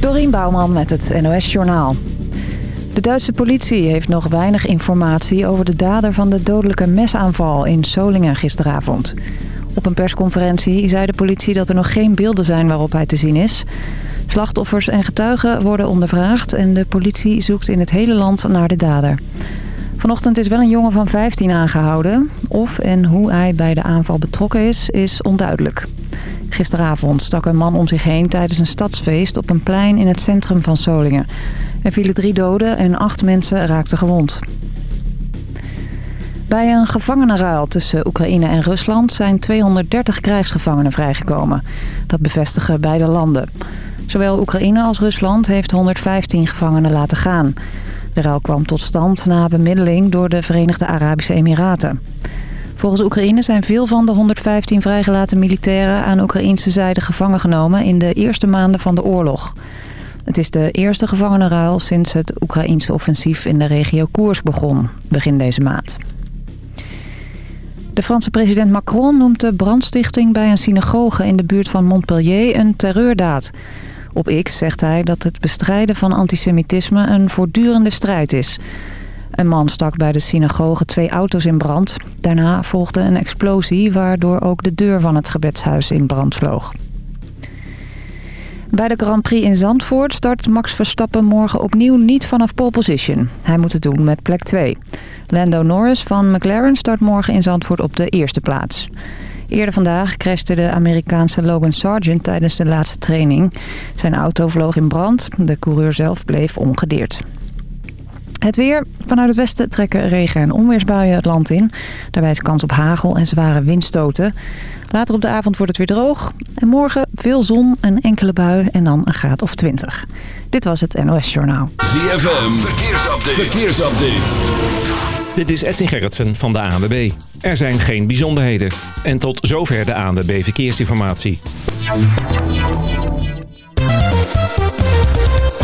Dorien Bouwman met het NOS Journaal. De Duitse politie heeft nog weinig informatie over de dader van de dodelijke mesaanval in Solingen gisteravond. Op een persconferentie zei de politie dat er nog geen beelden zijn waarop hij te zien is. Slachtoffers en getuigen worden ondervraagd en de politie zoekt in het hele land naar de dader. Vanochtend is wel een jongen van 15 aangehouden. Of en hoe hij bij de aanval betrokken is, is onduidelijk. Gisteravond stak een man om zich heen tijdens een stadsfeest op een plein in het centrum van Solingen. Er vielen drie doden en acht mensen raakten gewond. Bij een gevangenenruil tussen Oekraïne en Rusland zijn 230 krijgsgevangenen vrijgekomen. Dat bevestigen beide landen. Zowel Oekraïne als Rusland heeft 115 gevangenen laten gaan. De ruil kwam tot stand na bemiddeling door de Verenigde Arabische Emiraten. Volgens Oekraïne zijn veel van de 115 vrijgelaten militairen aan Oekraïnse zijde gevangen genomen in de eerste maanden van de oorlog. Het is de eerste gevangenenruil sinds het Oekraïense offensief in de regio Koers begon, begin deze maand. De Franse president Macron noemt de brandstichting bij een synagoge in de buurt van Montpellier een terreurdaad. Op X zegt hij dat het bestrijden van antisemitisme een voortdurende strijd is. Een man stak bij de synagoge twee auto's in brand. Daarna volgde een explosie waardoor ook de deur van het gebedshuis in brand vloog. Bij de Grand Prix in Zandvoort start Max Verstappen morgen opnieuw niet vanaf pole position. Hij moet het doen met plek 2. Lando Norris van McLaren start morgen in Zandvoort op de eerste plaats. Eerder vandaag crashte de Amerikaanse Logan Sargent tijdens de laatste training. Zijn auto vloog in brand. De coureur zelf bleef ongedeerd. Het weer. Vanuit het westen trekken regen- en onweersbuien het land in. Daarbij is kans op hagel en zware windstoten. Later op de avond wordt het weer droog. En morgen veel zon, een enkele bui en dan een graad of 20. Dit was het NOS Journaal. ZFM, verkeersupdate. verkeersupdate. Dit is Edwin Gerritsen van de ANWB. Er zijn geen bijzonderheden. En tot zover de ANWB Verkeersinformatie.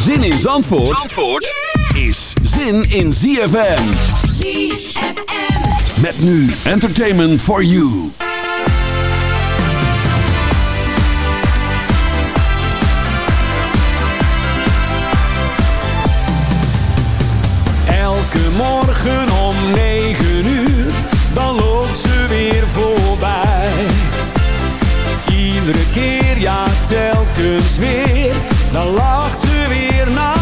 Zin in Zandvoort, Zandvoort is zin in ZFM. ZFM. Met nu Entertainment for You. Elke morgen om 9 uur, dan loopt ze weer voorbij. Iedere keer, ja telkens weer, dan lacht ze weer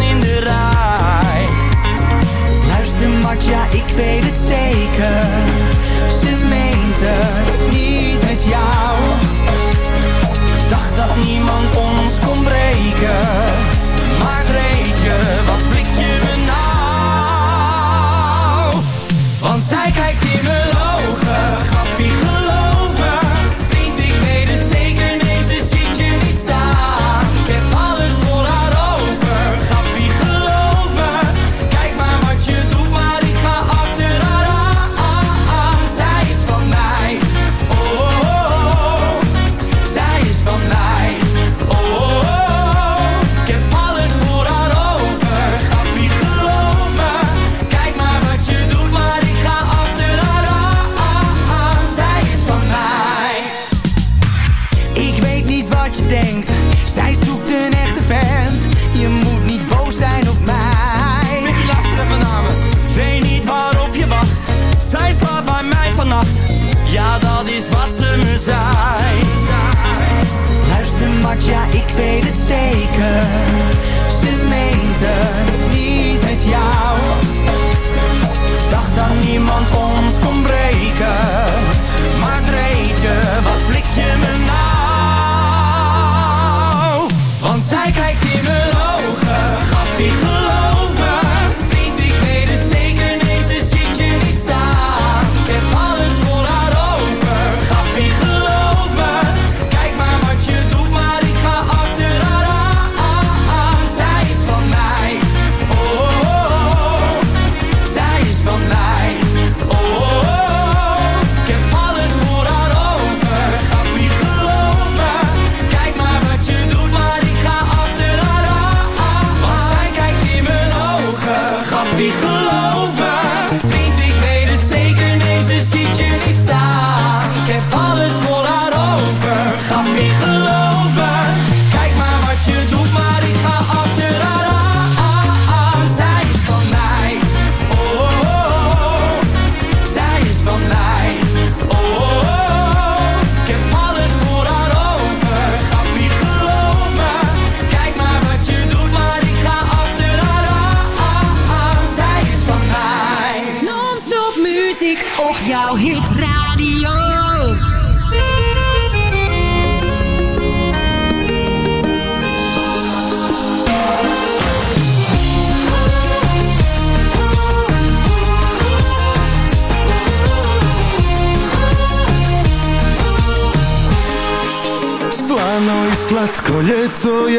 in de rij. Luister Martja, ik weet het zeker. Ze meent het niet met jou. Dacht dat niemand ons kon breken. weet het zeker, ze meent het niet met jou. Dacht dat niemand ons kon breken, maar dreed je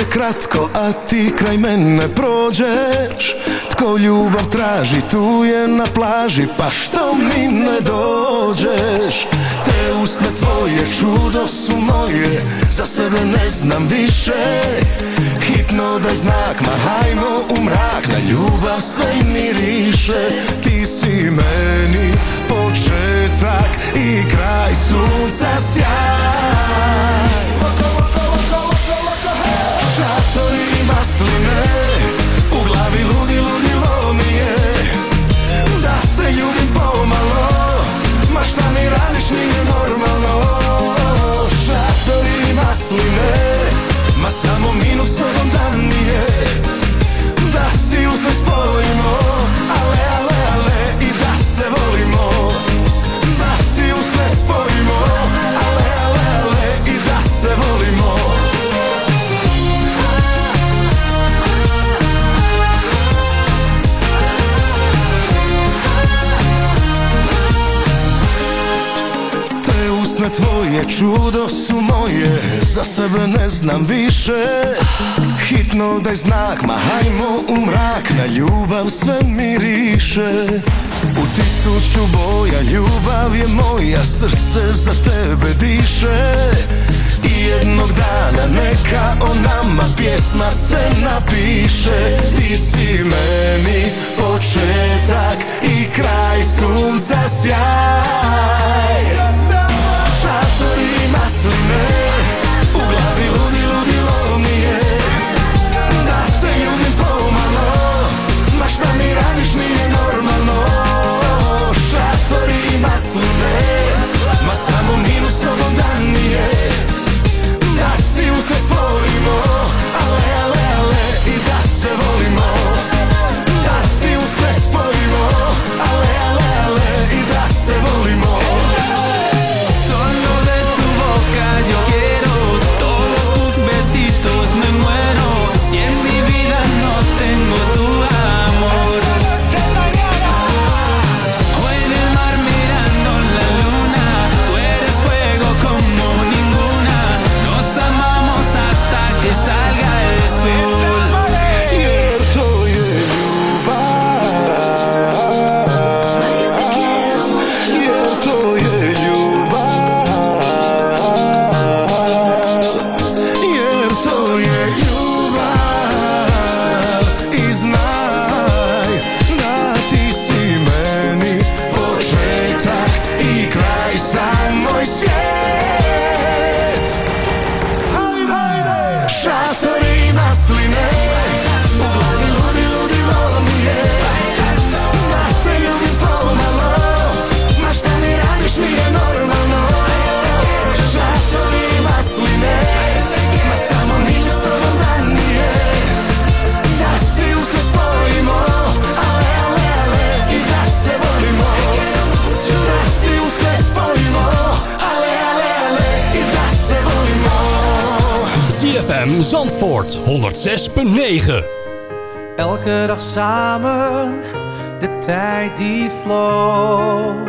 kratko, a ti kraj mene prođeš. Tko ljubav traži, tu je na plaži, pa što mi ne dođeš? Te usne tvoje, čudo su moje, za sebe ne znam više. Hitno daj znak, ma hajmo u mrak, na ljubav sve miriše. Ti si meni početak i kraj sunca sjaj masline U glavi ludi, ludilo mi je. Da te ljubim pomalo Ma šta mi radiš nije normalno. Šatori masline Ma samo minut s tobom dan nije. Sebe ne znam više. Hitno daj znak, ma hajmo u mrak. Na ljubav sve miriše. U tisuću boja ljubav je moja Srce za tebe diše. I jednog dana neka o nama pjesma se napiše. Ti si meni početak i kraj sunca sjaj. Šatori masline glavi ludi, ludilo mi je Da te ljubim pomalo Ma šta mi radiš nije normalno Šatori i masline Ma samo minus tobom dan mi je Da si uz ne spojimo 106.9 Elke dag samen, de tijd die vloog.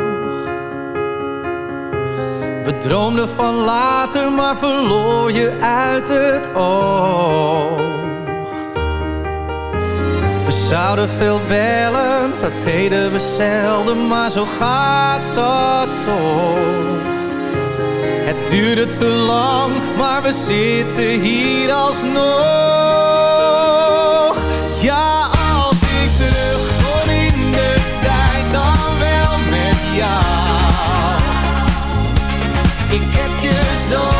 We droomden van later, maar verloor je uit het oog. We zouden veel bellen, dat deden we zelden, maar zo gaat dat toch. Het duurde te lang, maar we zitten hier alsnog. Ja, als ik terug kon in de tijd, dan wel met jou. Ik heb je zo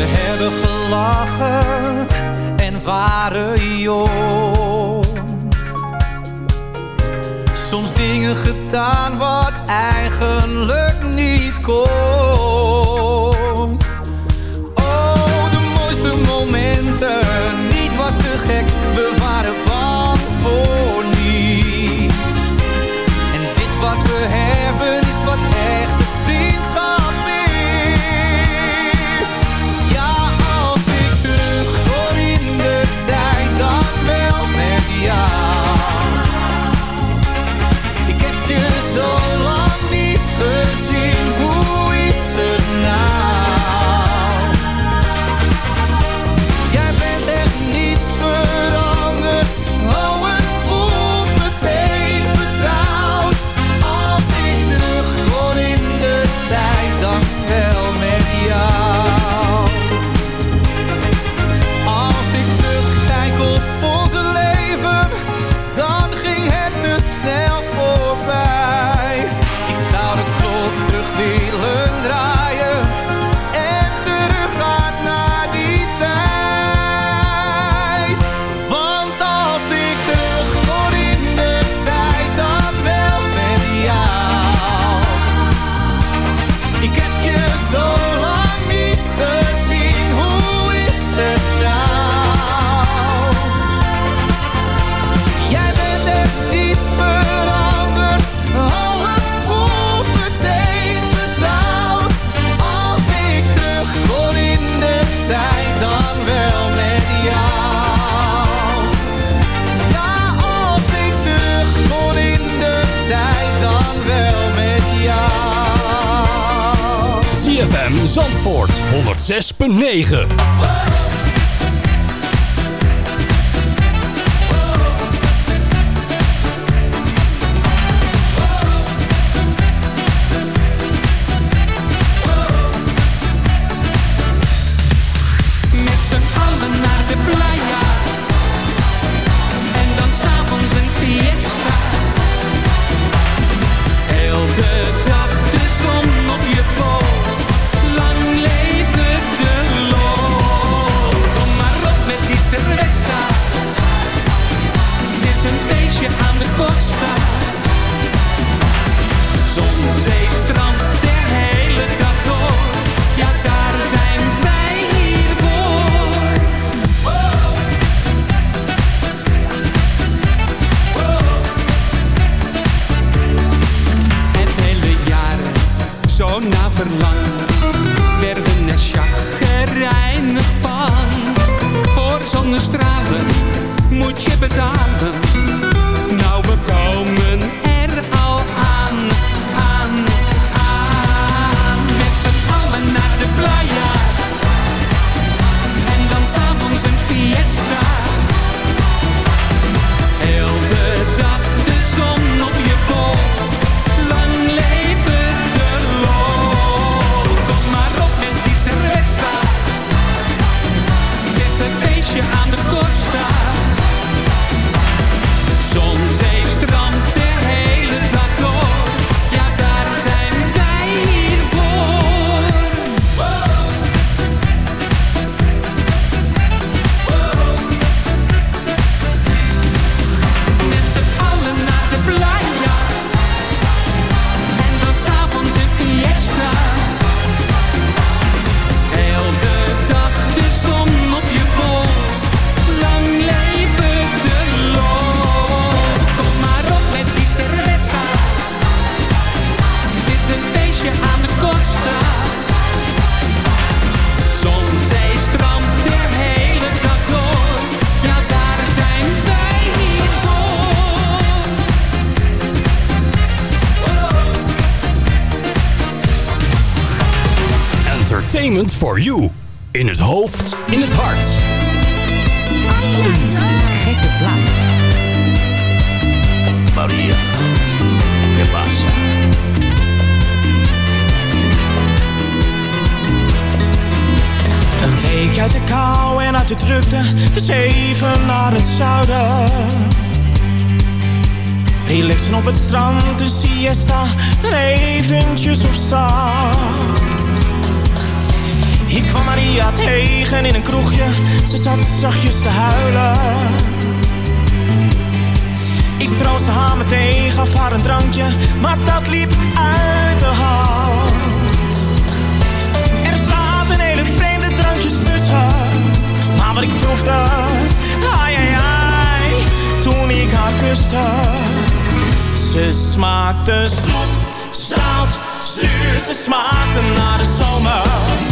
We hebben gelachen en waren jong. Soms dingen gedaan wat eigenlijk niet kon. Oh, de mooiste momenten, niets was te gek, ZFM Zandvoort. 106.9 Ze zat zachtjes te huilen. Ik troostte haar meteen, gaf haar een drankje Maar dat liep uit de hand. Er zaten hele vreemde drankjes tussen Maar wat ik proefde, ai ai ai Toen ik haar kuste. Ze smaakte zoet, zout, zuur Ze smaakte naar de zomer.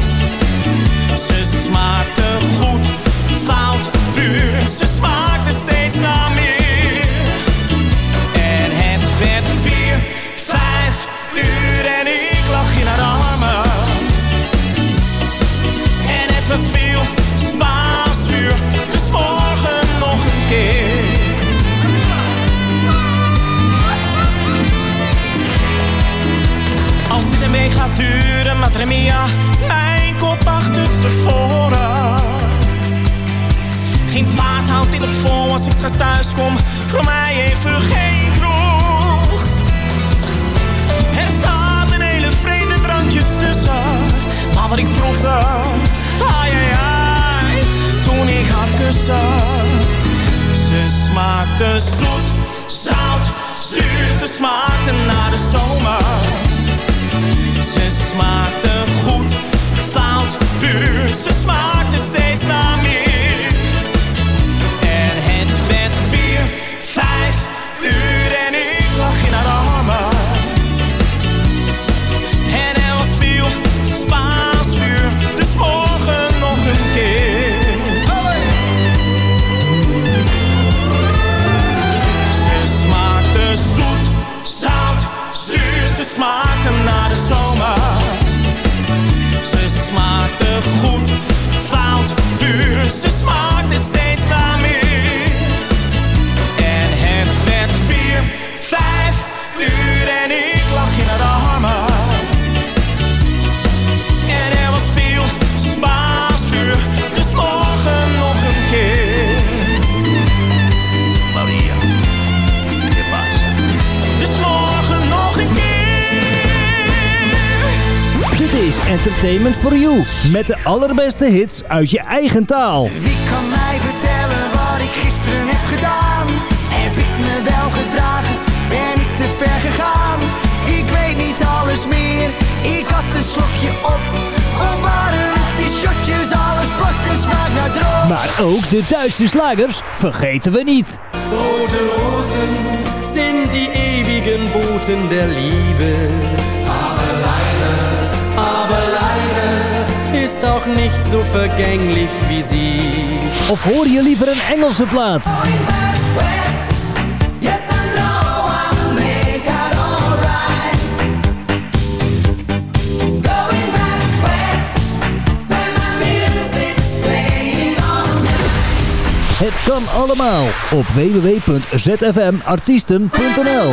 Entertainment for You. Met de allerbeste hits uit je eigen taal. Wie kan mij vertellen wat ik gisteren heb gedaan? Heb ik me wel gedragen? Ben ik te ver gegaan? Ik weet niet alles meer. Ik had een slokje op. Of waren shotjes? Alles plakt en smaakt naar droog. Maar ook de Duitse slagers vergeten we niet. Rote Rosen sind die ewigen Boten der Liebe. Ist auch nicht so vergänglich wie sie. Of hoor je liever een Engelse plaat? Het kan allemaal op www.zfmartiesten.nl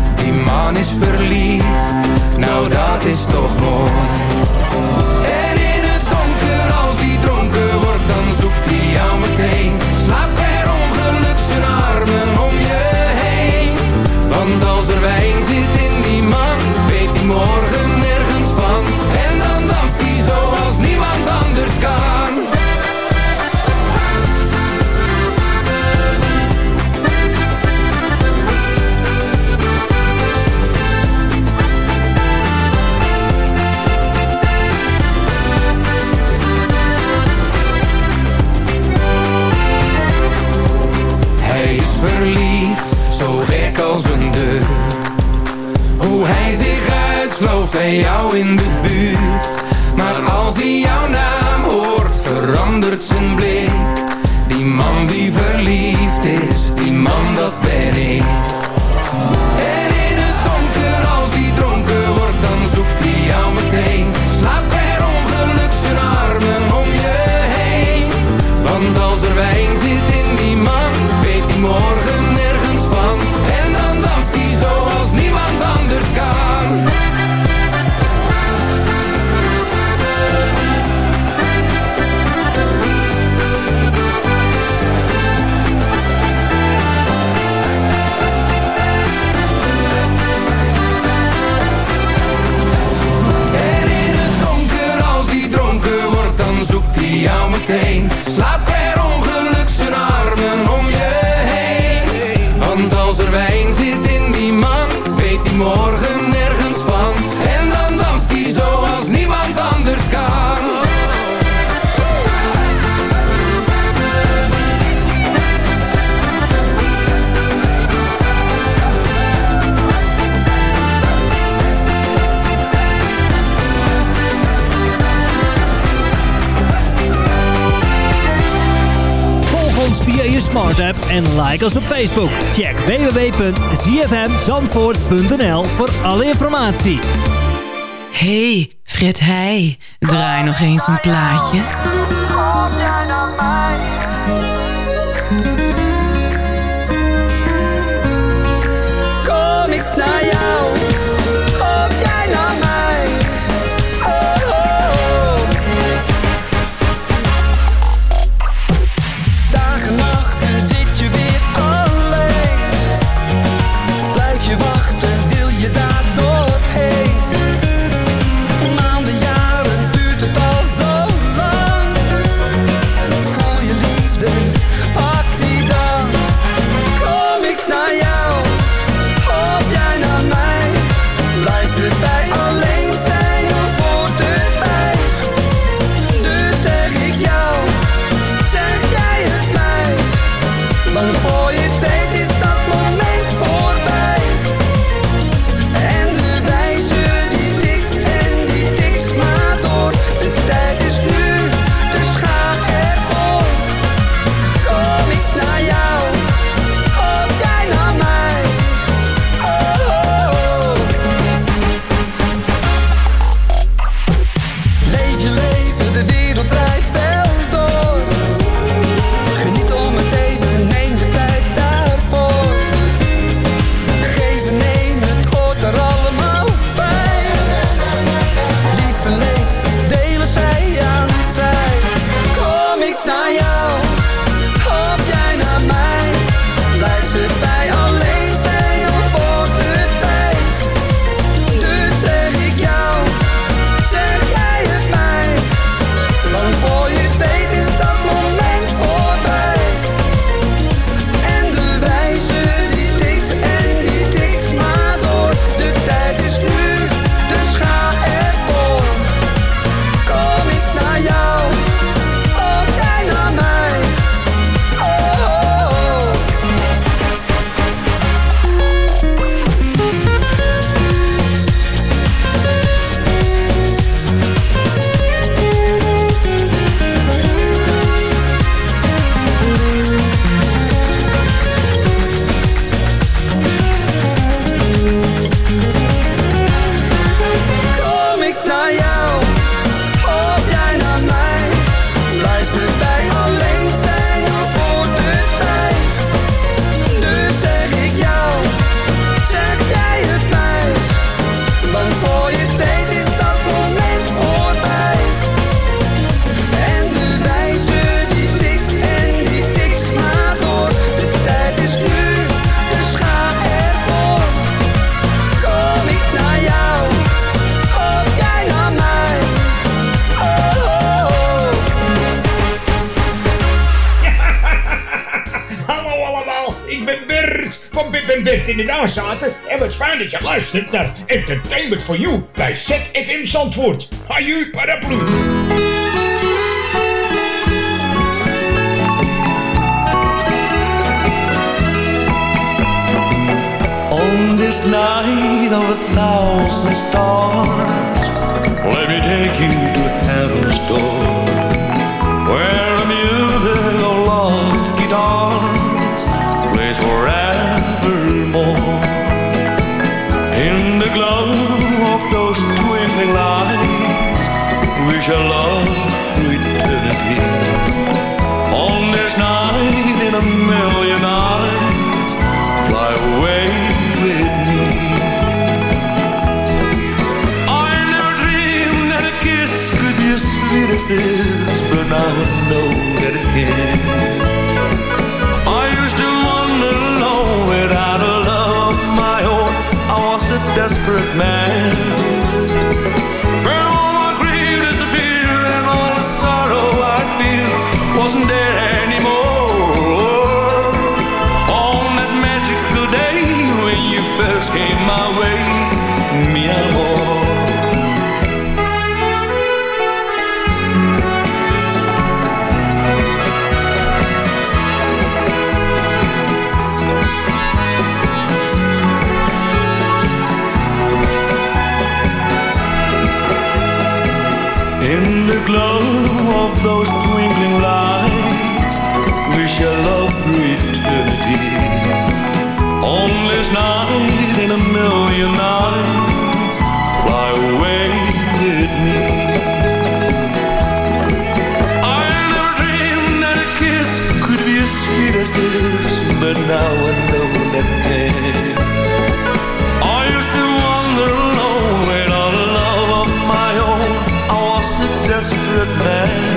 Die man is verliefd, nou dat is toch mooi. En in het donker, als hij dronken wordt, dan zoekt ons via je smart app en like ons op Facebook. Check www.zfmzandvoort.nl voor alle informatie. Hey, Fred Heij, draai nog eens een plaatje. Kom jij naar mij? Luistert naar Entertainment for You bij ZFM Zandvoort. Haju paraplu. On this night of a thousand stars, let me take you to heaven's door, where a million nights, fly away with me. I never dreamed that a kiss could be as sweet as this, but now I know that it can. I used to wander alone without a love of my own. I was a desperate man. A million nights, fly away with me. I never dreamed that a kiss could be as sweet as this, but now I know that can. I used to wander alone without a love of my own. I was a desperate man.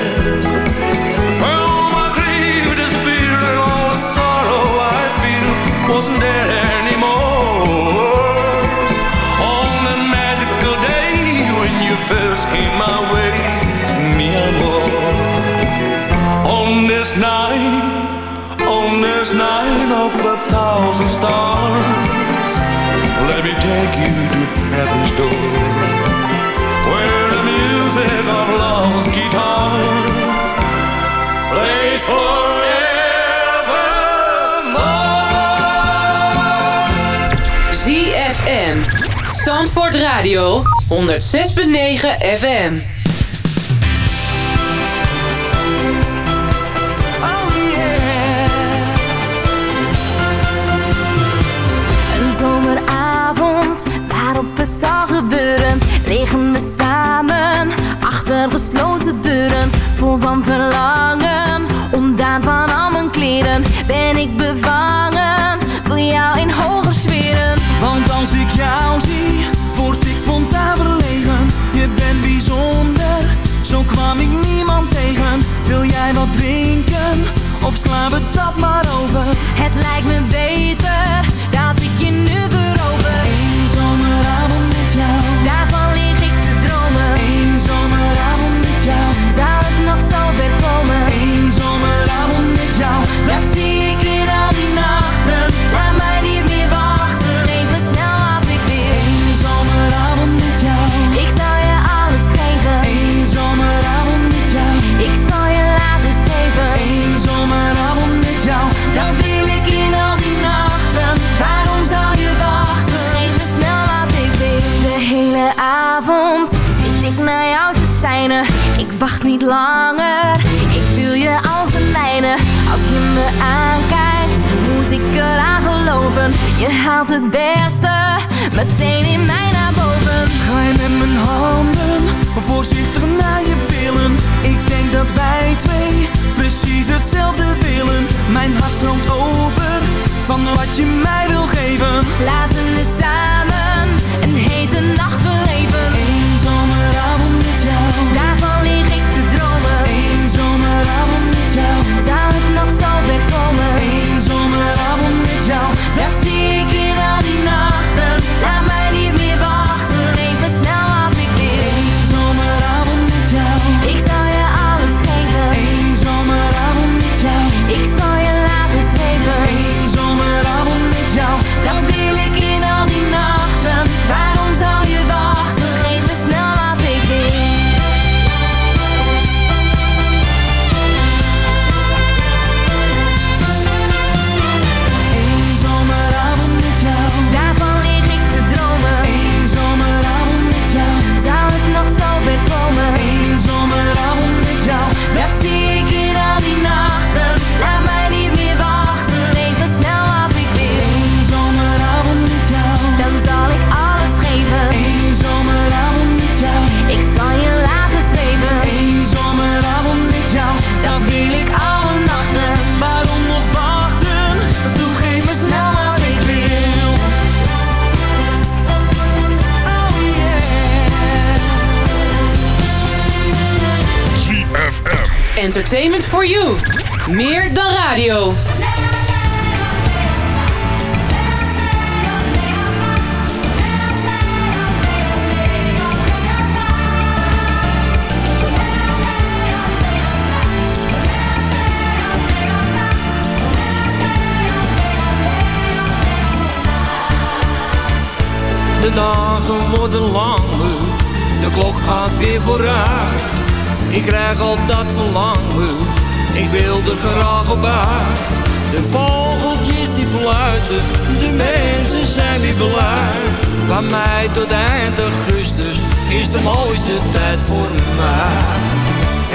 Radio. 106.9 FM. Een zomeravond waarop het zal gebeuren Liggen we samen achter gesloten deuren Vol van verlangen, ontdaan van al mijn kleren Ben ik bevangen voor jou in hoger sferen Want als ik jou kwam ik niemand tegen. Wil jij wat drinken, of slaan we dat maar over? Het lijkt me beter Ik wacht niet langer Ik wil je als de mijne Als je me aankijkt Moet ik eraan geloven Je haalt het beste Meteen in mij naar boven Ga je met mijn handen voorzichtig naar je billen? Ik denk dat wij twee precies hetzelfde willen. Mijn hart stroomt over van wat je mij wil geven. Laten we samen Een hete nacht Daarvan lig ik te dromen. Één zomeravond met jou, Zou het nog zo ver komen? één zomeravond Entertainment for you. Meer dan radio. De dagen worden langer, de klok gaat weer vooruit. Ik krijg al dat verlangen, ik wil er graag op uit. De vogeltjes die fluiten, de mensen zijn weer blij. Van mei tot eind augustus is de mooiste tijd voor mij.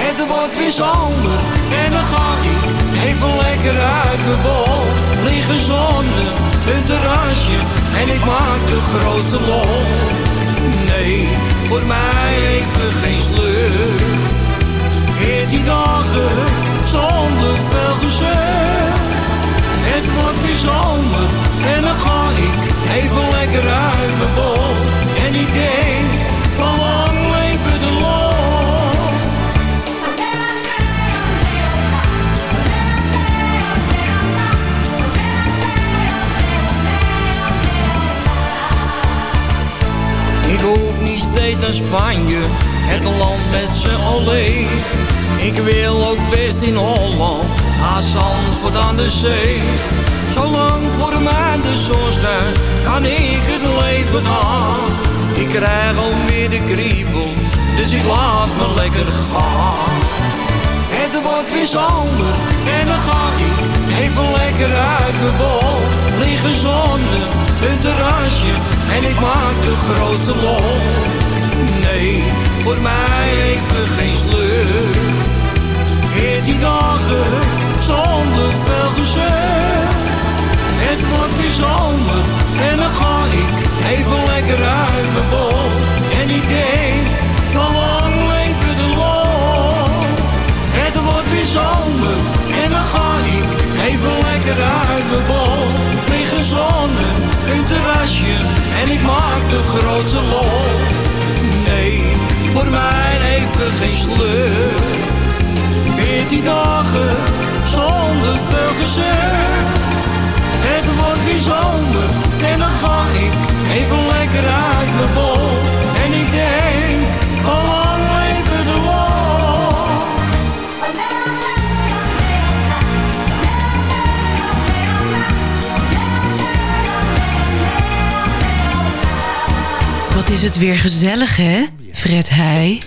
Het wordt weer zomer en dan ga ik even lekker uit mijn bol. Liggen zonnen, een terrasje en ik maak de grote lol. Nee, voor mij even geen sleur. Veertien dagen zonder veel gezeur. Het wordt weer zomer en dan ga ik even lekker uit mijn bol. En ik denk, van lang leven de lol. Ik hoef niet steeds naar Spanje, het land met z'n alleen. Ik wil ook best in Holland, naar Zandvoort aan de zee. Zolang voor mij de zon schijnt, kan ik het leven aan. Ik krijg alweer de kriebels, dus ik laat me lekker gaan. Het wordt weer zomer en dan ga ik even lekker uit mijn bol. Liggen zonnen, een terrasje en ik maak de grote lol. Nee, voor mij even geen sleur. Dagen zonder veel gezeur. Het wordt weer zomer en dan ga ik even lekker uit mijn bol. En ik denk, van lang leven de lol. Het wordt weer zomer en dan ga ik even lekker uit mijn bol. Liggen zonnen, een terrasje en ik maak de grote lol. Nee, voor mij even geen sleur. Veertien dagen zonder veel gezeur. Het wordt weer zomer en dan ga ik even lekker uit mijn bol. En ik denk, van lang leven de lol. Wat is het weer gezellig, hè? Fred Heij.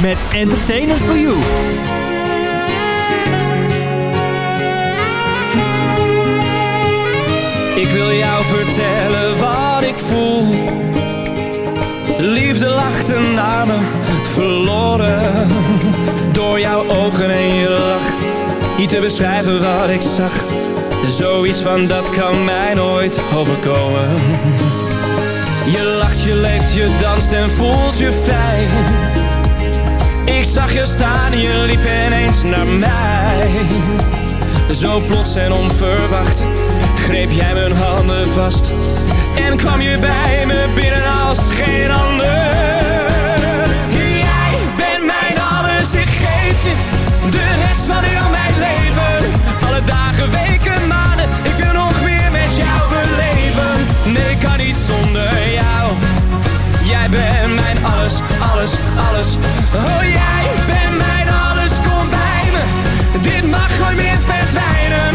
Met Entertainment for You. Ik wil jou vertellen wat ik voel. Liefde lachte naar me, verloren. Door jouw ogen en je lach. Niet te beschrijven wat ik zag. Zoiets van dat kan mij nooit overkomen. Je lacht, je leeft, je danst en voelt je vrij. Zag je staan, je liep ineens naar mij. Zo plots en onverwacht greep jij mijn handen vast En kwam je bij me binnen als geen ander. Jij bent mijn alles, ik geef je De rest van heel mijn leven. Alle dagen, weken, maanden Ik wil nog meer met jou beleven. Nee, ik kan niet zonder jou Jij bent mijn alles, alles, alles. Oh, jij bent mijn alles, kom bij me. Dit mag nooit meer verdwijnen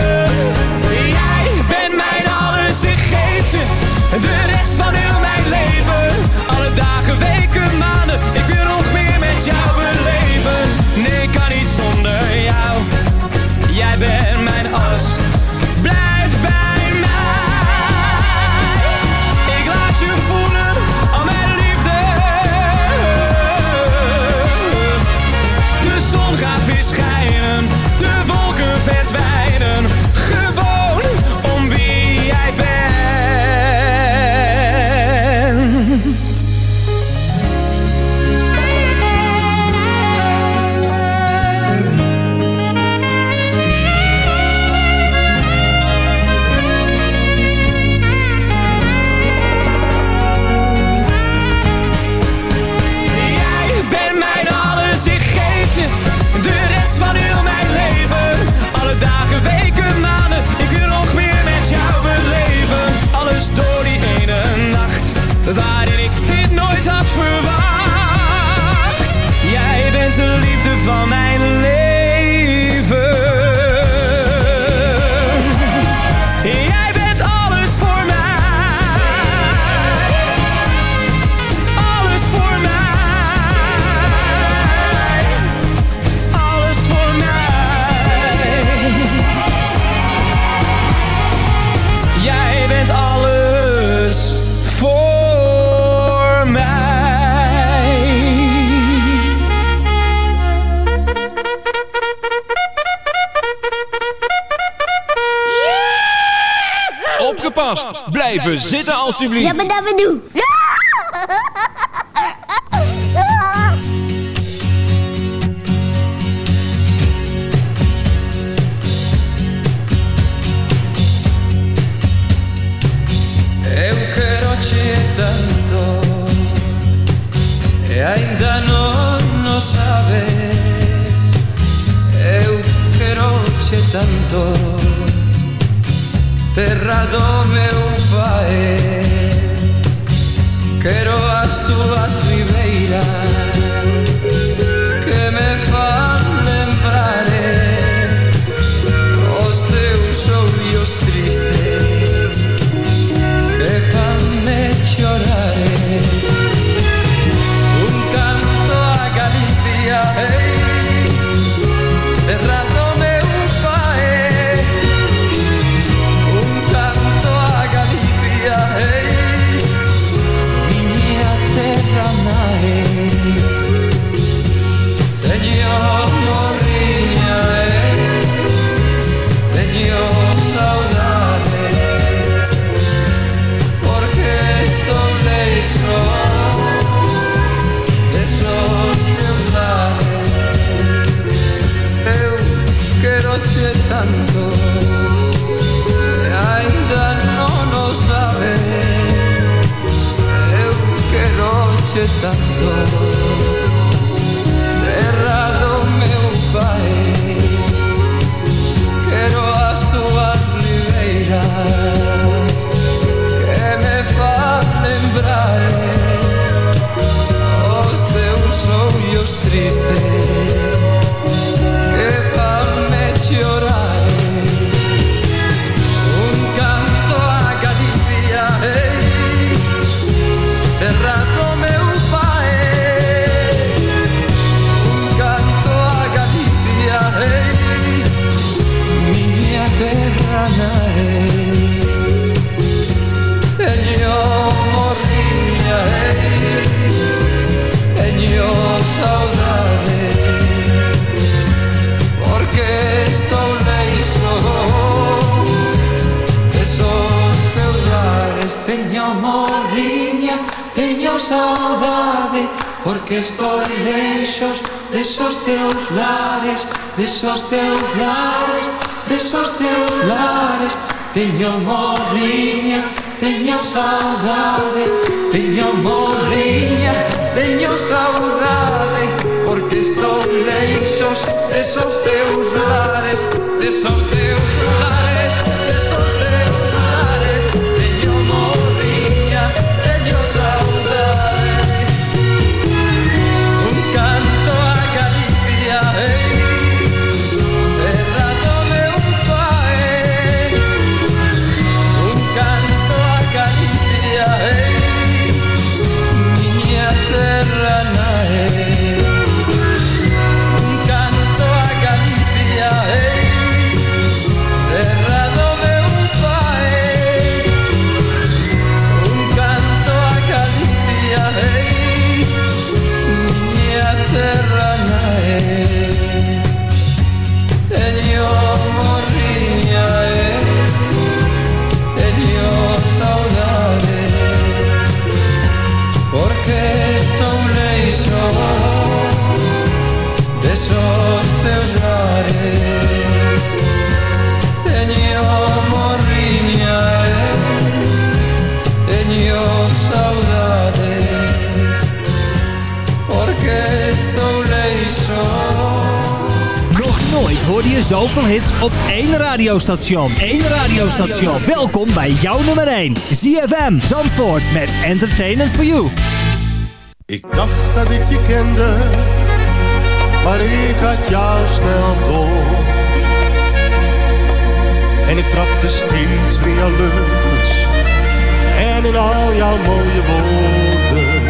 van mijn Blijven zitten alstublieft. Ja, maar dat we doen. 些感动 que estou leixos Desos teus lares, desos teus lares Desos teus lares. Teño morriña, teño saudade Teño morriña, teño saudade Porque estou leixos desos teus lares Desos teus lares, desos teus lares radiostation. Eén radiostation. Welkom bij jouw nummer 1. ZFM Zandvoort met Entertainment for You. Ik dacht dat ik je kende, maar ik had jou snel door. En ik trapte steeds weer jouw leugens en in al jouw mooie woorden.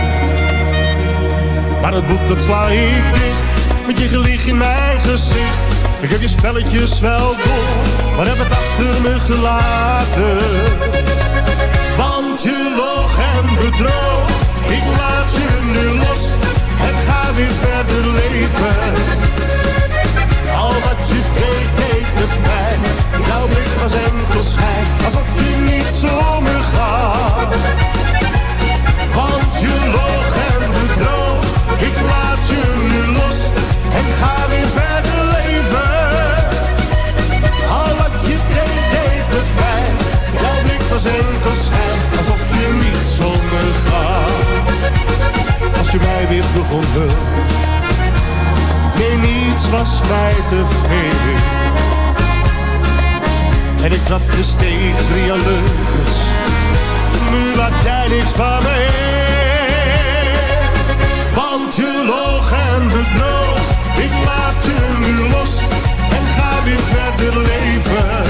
Maar het boek dat sla ik dicht, met je gelieg in mijn gezicht. Ik heb je spelletjes wel door, maar heb het achter me gelaten. Want je loog en bedroog, ik laat je nu los en ga weer verder leven. Al wat je deed, deed met mij, jouw blik was enkel schijn, alsof je niet zonder gaat. Want je loog en bedroog, ik laat je nu los en ga weer verder om hulp, nee niets was mij te veel. En ik trapte steeds jouw leugens, nu laat jij niks van me Want je loog en bedroog, ik laat je nu los en ga weer verder leven.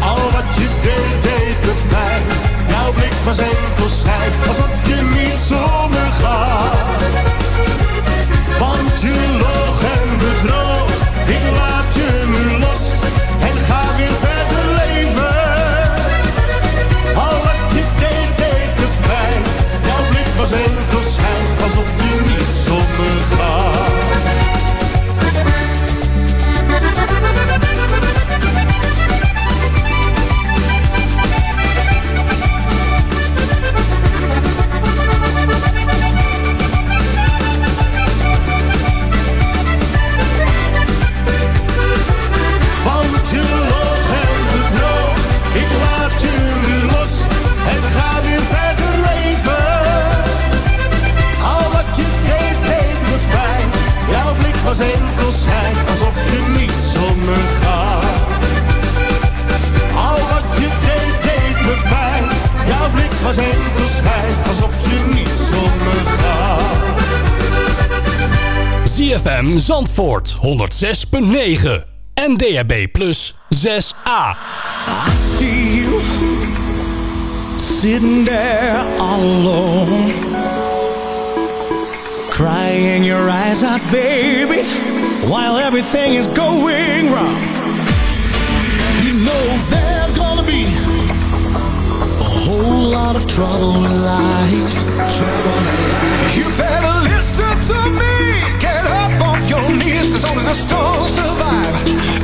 Al wat je deed, deed met mij, jouw blik was enkel schijn, alsof je niet zonder gaat. Want je loog en bedroog, ik laat je nu los en ga weer verder leven. Al wat je deed, deed met mij, jouw blik was enkel schijn, alsof je niet zonder gaat. niets om me gaat. Al wat je deed, deed me pijn. Jouw blik was even schijn, alsof je niet om me gaat. ZFM Zandvoort 106.9 en DHB Plus 6A. I see you sitting there alone. Crying your eyes out, baby. While everything is going wrong. You know there's gonna be a whole lot of trouble in life. Trouble in life. You better listen to me. Get up off your knees, cause only the strong survive.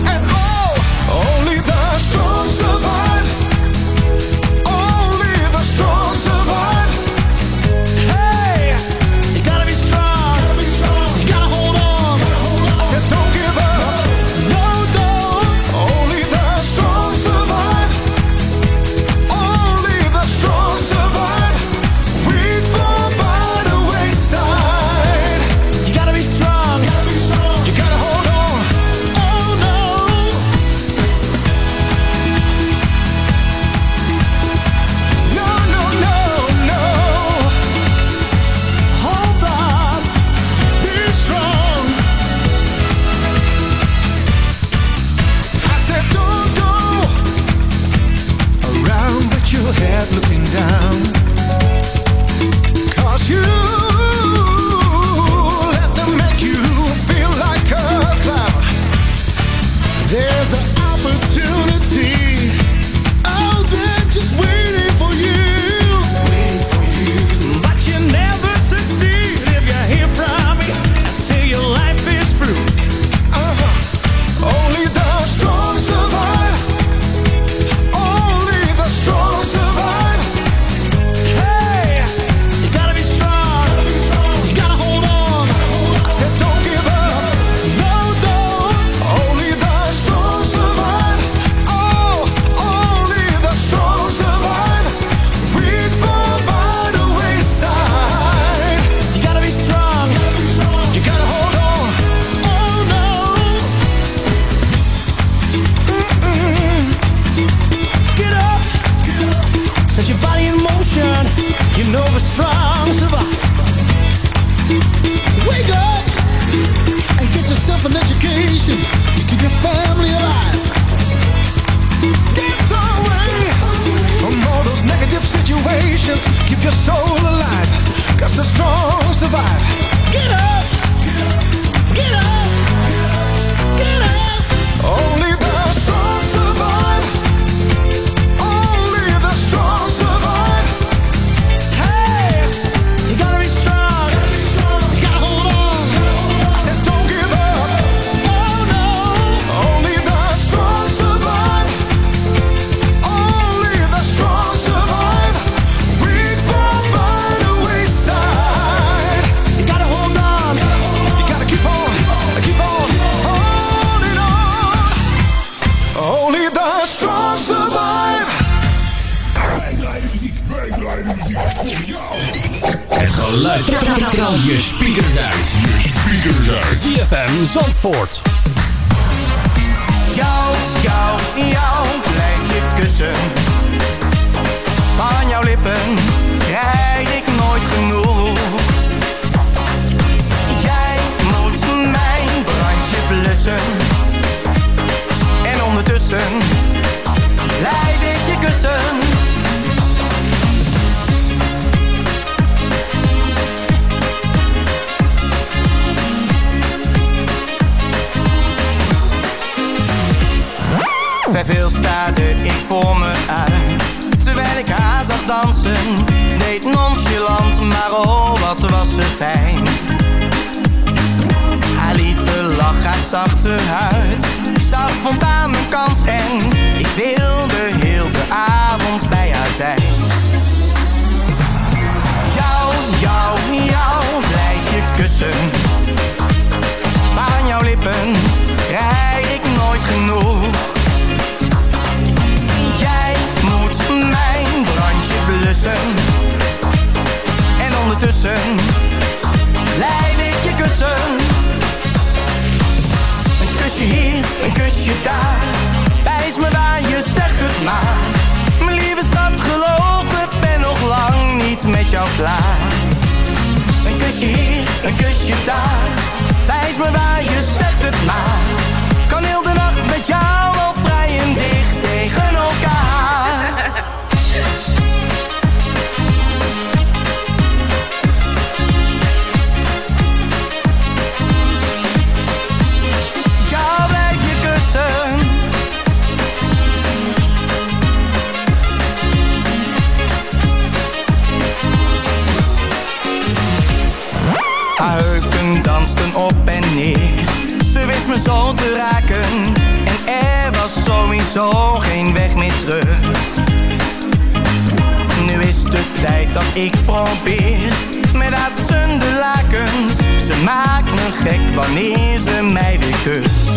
Staarde ik voor me uit. Terwijl ik haar zag dansen Deed nonchalant, maar oh wat was ze fijn. Haar lieve lach, haar zachte huid Zag spontaan mijn kans en Ik wilde heel de avond bij haar zijn. Jou, jou, jou blijf je kussen. Van jouw lippen krijg ik nooit genoeg En ondertussen blijf ik je kussen. Een kusje hier, een kusje daar. Wijs me waar, je zegt het maar. Mijn lieve schat, geloof me, ben nog lang niet met jou klaar. Een kusje hier, een kusje daar. Wijs me waar je zegt het maar. Zo te raken. En er was sowieso geen weg meer terug. Nu is de tijd dat ik probeer. Met haar tussen de lakens. Ze maakt me gek wanneer ze mij weer kust.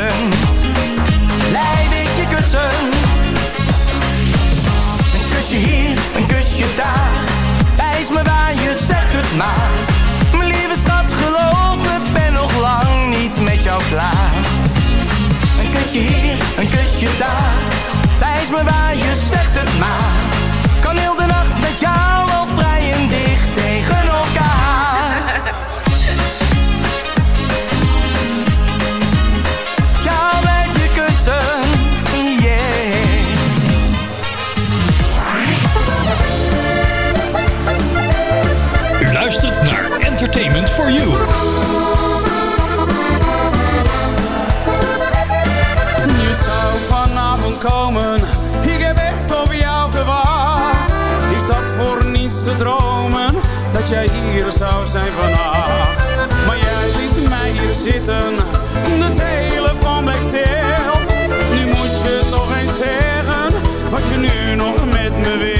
Ondertussen blijf ik je kussen. Een kusje hier, een kusje daar. Wijs me waar je zegt het maar. Mijn lieve schat, geloof me, ben nog lang niet met jou klaar. Een kusje hier, een kusje daar. Wijs me waar je zegt het maar. Kan heel de nacht met jou te dromen, dat jij hier zou zijn vannacht. Maar jij liet mij hier zitten, de telefoon bleek stil. Nu moet je toch eens zeggen, wat je nu nog met me wil.